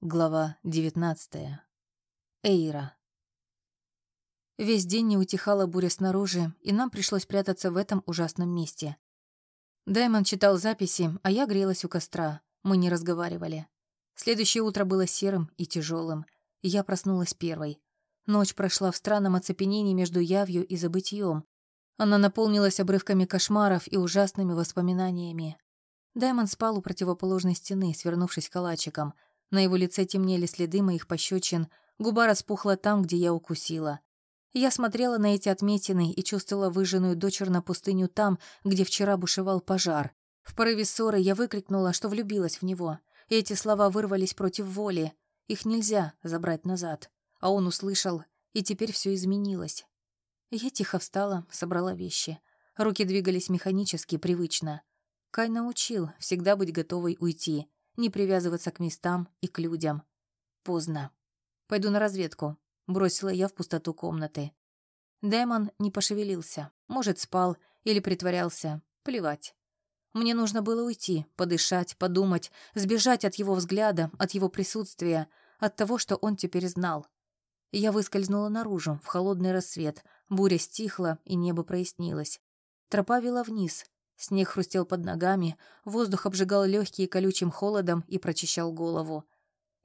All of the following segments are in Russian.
Глава 19. Эйра. Весь день не утихала буря снаружи, и нам пришлось прятаться в этом ужасном месте. Даймон читал записи, а я грелась у костра. Мы не разговаривали. Следующее утро было серым и тяжелым. Я проснулась первой. Ночь прошла в странном оцепенении между явью и забытьем. Она наполнилась обрывками кошмаров и ужасными воспоминаниями. Даймон спал у противоположной стены, свернувшись калачиком — на его лице темнели следы моих пощечин, губа распухла там, где я укусила. Я смотрела на эти отметины и чувствовала выжженную дочерно пустыню там, где вчера бушевал пожар. В порыве ссоры я выкрикнула, что влюбилась в него. И эти слова вырвались против воли. Их нельзя забрать назад. А он услышал, и теперь все изменилось. Я тихо встала, собрала вещи. Руки двигались механически, привычно. Кай научил всегда быть готовой уйти не привязываться к местам и к людям. Поздно. Пойду на разведку, бросила я в пустоту комнаты. Дэмон не пошевелился. Может, спал или притворялся. Плевать. Мне нужно было уйти, подышать, подумать, сбежать от его взгляда, от его присутствия, от того, что он теперь знал. Я выскользнула наружу, в холодный рассвет. Буря стихла, и небо прояснилось. Тропа вела вниз, Снег хрустел под ногами, воздух обжигал легкие колючим холодом и прочищал голову.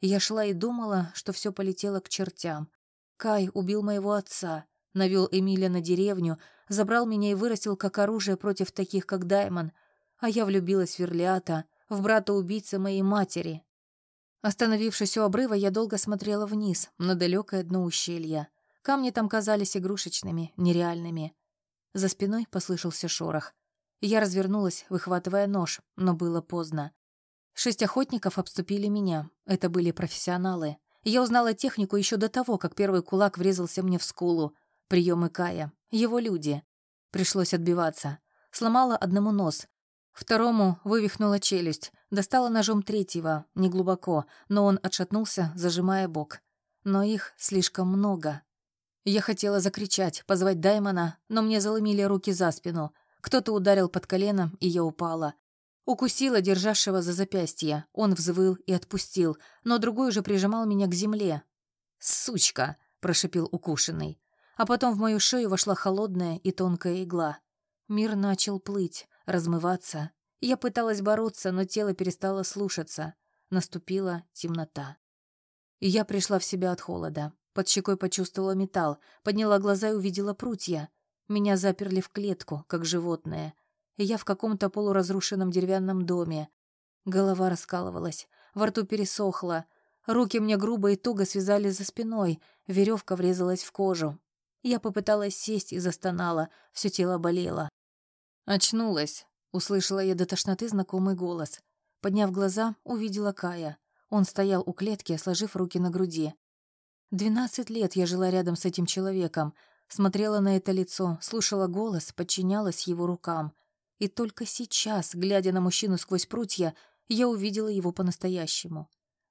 Я шла и думала, что все полетело к чертям. Кай убил моего отца, навел Эмиля на деревню, забрал меня и вырастил как оружие против таких, как Даймон, а я влюбилась в Верлиата, в брата-убийцы моей матери. Остановившись у обрыва, я долго смотрела вниз, на далекое дно ущелья. Камни там казались игрушечными, нереальными. За спиной послышался шорох. Я развернулась, выхватывая нож, но было поздно. Шесть охотников обступили меня. Это были профессионалы. Я узнала технику еще до того, как первый кулак врезался мне в скулу. Приемы Кая. Его люди. Пришлось отбиваться. Сломала одному нос. Второму вывихнула челюсть. Достала ножом третьего, неглубоко, но он отшатнулся, зажимая бок. Но их слишком много. Я хотела закричать, позвать Даймона, но мне заломили руки за спину — кто-то ударил под колено, и я упала. Укусила державшего за запястье. Он взвыл и отпустил, но другой уже прижимал меня к земле. «Сучка!» – прошипел укушенный. А потом в мою шею вошла холодная и тонкая игла. Мир начал плыть, размываться. Я пыталась бороться, но тело перестало слушаться. Наступила темнота. Я пришла в себя от холода. Под щекой почувствовала металл, подняла глаза и увидела прутья. Меня заперли в клетку, как животное. Я в каком-то полуразрушенном деревянном доме. Голова раскалывалась, во рту пересохло. Руки мне грубо и туго связали за спиной, веревка врезалась в кожу. Я попыталась сесть и застонала, все тело болело. «Очнулась», — услышала я до тошноты знакомый голос. Подняв глаза, увидела Кая. Он стоял у клетки, сложив руки на груди. Двенадцать лет я жила рядом с этим человеком, Смотрела на это лицо, слушала голос, подчинялась его рукам. И только сейчас, глядя на мужчину сквозь прутья, я увидела его по-настоящему.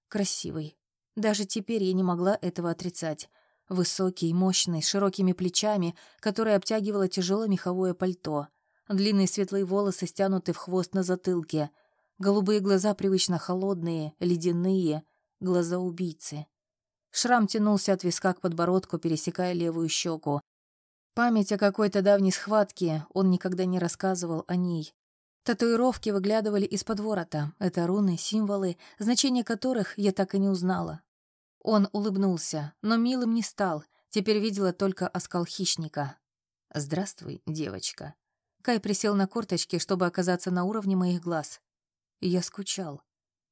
Красивый. Даже теперь я не могла этого отрицать. Высокий, мощный, с широкими плечами, которое обтягивало тяжелое меховое пальто. Длинные светлые волосы стянуты в хвост на затылке. Голубые глаза привычно холодные, ледяные. Глаза убийцы. Шрам тянулся от виска к подбородку, пересекая левую щеку. Память о какой-то давней схватке, он никогда не рассказывал о ней. Татуировки выглядывали из-под ворота. Это руны, символы, значение которых я так и не узнала. Он улыбнулся, но милым не стал. Теперь видела только оскал хищника. «Здравствуй, девочка». Кай присел на корточки, чтобы оказаться на уровне моих глаз. Я скучал.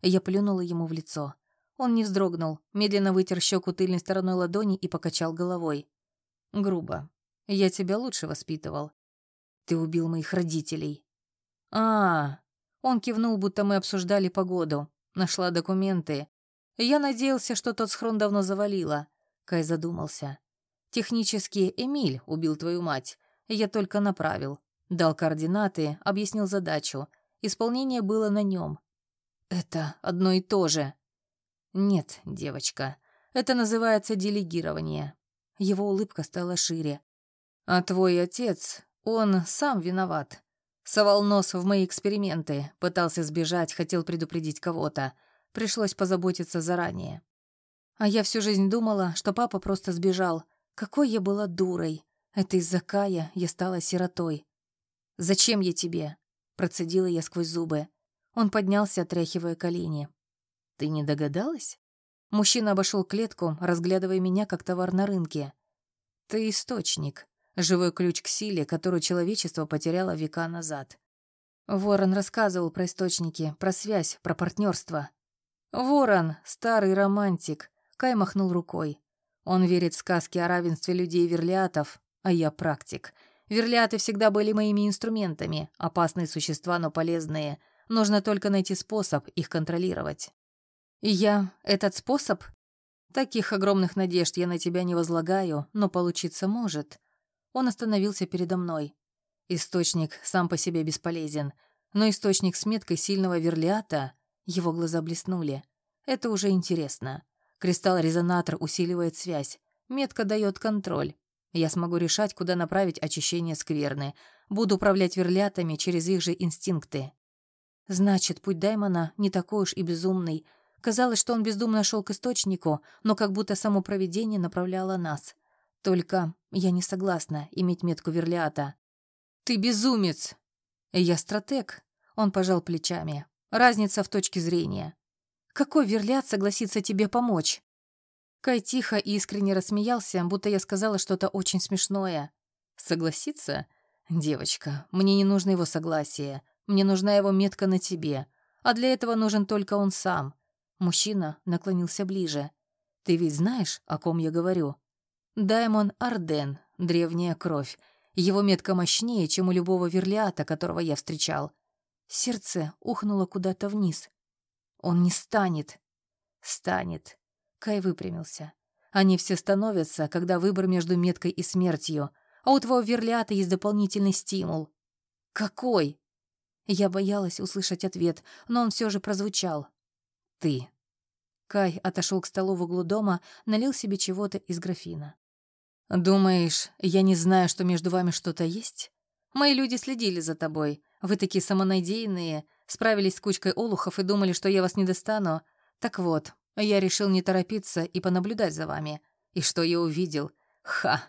Я плюнула ему в лицо. Он не вздрогнул, медленно вытер щеку тыльной стороной ладони и покачал головой. Грубо. Я тебя лучше воспитывал. Ты убил моих родителей. А. Он кивнул, будто мы обсуждали погоду. Нашла документы. Я надеялся, что тот схрон давно завалило. Кай задумался. Технически Эмиль убил твою мать. Я только направил. Дал координаты, объяснил задачу. Исполнение было на нем. Это одно и то же. «Нет, девочка, это называется делегирование». Его улыбка стала шире. «А твой отец, он сам виноват. Совал нос в мои эксперименты, пытался сбежать, хотел предупредить кого-то. Пришлось позаботиться заранее. А я всю жизнь думала, что папа просто сбежал. Какой я была дурой. Это из-за Кая я стала сиротой. «Зачем я тебе?» — процедила я сквозь зубы. Он поднялся, отряхивая колени. «Ты не догадалась?» Мужчина обошел клетку, разглядывая меня как товар на рынке. «Ты источник, живой ключ к силе, которую человечество потеряло века назад». Ворон рассказывал про источники, про связь, про партнерство. Ворон — старый романтик, Кай махнул рукой. Он верит в сказки о равенстве людей и верлиатов, а я практик. Верлиаты всегда были моими инструментами, опасные существа, но полезные. Нужно только найти способ их контролировать. И я этот способ? Таких огромных надежд я на тебя не возлагаю, но получиться может. Он остановился передо мной. Источник сам по себе бесполезен, но источник с меткой сильного верлиата... Его глаза блеснули. Это уже интересно. Кристалл-резонатор усиливает связь. Метка дает контроль. Я смогу решать, куда направить очищение скверны. Буду управлять верлятами через их же инстинкты. Значит, путь Даймона не такой уж и безумный. Казалось, что он бездумно шел к источнику, но как будто само провидение направляло нас. Только я не согласна иметь метку верлята. «Ты безумец!» «Я стратег», — он пожал плечами. «Разница в точке зрения. Какой верлят согласится тебе помочь?» Кай тихо и искренне рассмеялся, будто я сказала что-то очень смешное. «Согласиться? Девочка, мне не нужно его согласие. Мне нужна его метка на тебе. А для этого нужен только он сам». Мужчина наклонился ближе. «Ты ведь знаешь, о ком я говорю?» «Даймон Арден, древняя кровь. Его метка мощнее, чем у любого верлиата, которого я встречал». Сердце ухнуло куда-то вниз. Он не станет. Станет. Кай выпрямился. Они все становятся, когда выбор между меткой и смертью, а у твоего верлята есть дополнительный стимул. Какой? Я боялась услышать ответ, но он все же прозвучал. Ты. Кай отошел к столу в углу дома, налил себе чего-то из графина. «Думаешь, я не знаю, что между вами что-то есть? Мои люди следили за тобой. Вы такие самонадеянные, Справились с кучкой олухов и думали, что я вас не достану. Так вот, я решил не торопиться и понаблюдать за вами. И что я увидел? Ха!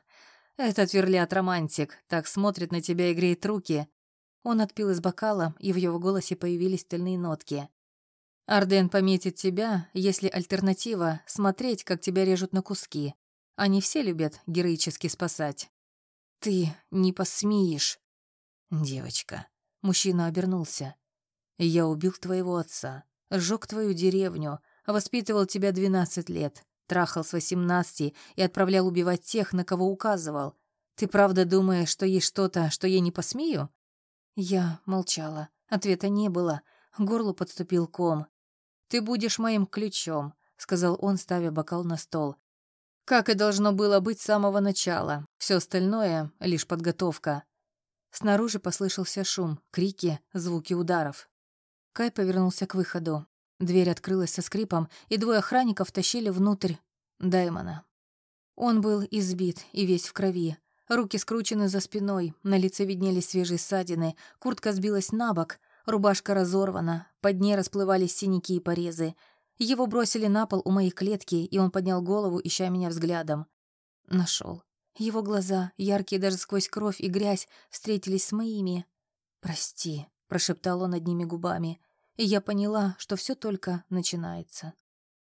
Этот верлят-романтик так смотрит на тебя и греет руки. Он отпил из бокала, и в его голосе появились стальные нотки. Арден пометит тебя, если альтернатива — смотреть, как тебя режут на куски. Они все любят героически спасать. Ты не посмеешь. Девочка. Мужчина обернулся. Я убил твоего отца, сжег твою деревню, воспитывал тебя двенадцать лет, трахал с восемнадцати и отправлял убивать тех, на кого указывал. Ты правда думаешь, что есть что-то, что я не посмею?» Я молчала. Ответа не было. Горло подступил ком. «Ты будешь моим ключом», — сказал он, ставя бокал на стол. «Как и должно было быть с самого начала. Все остальное — лишь подготовка». Снаружи послышался шум, крики, звуки ударов. Кай повернулся к выходу. Дверь открылась со скрипом, и двое охранников тащили внутрь Даймона. Он был избит и весь в крови. Руки скручены за спиной, на лице виднелись свежие ссадины, куртка сбилась на бок, рубашка разорвана, под ней расплывались синяки и порезы. Его бросили на пол у моей клетки, и он поднял голову, ища меня взглядом. Нашел. Его глаза, яркие даже сквозь кровь и грязь, встретились с моими. «Прости», — прошептал он одними губами и я поняла, что все только начинается.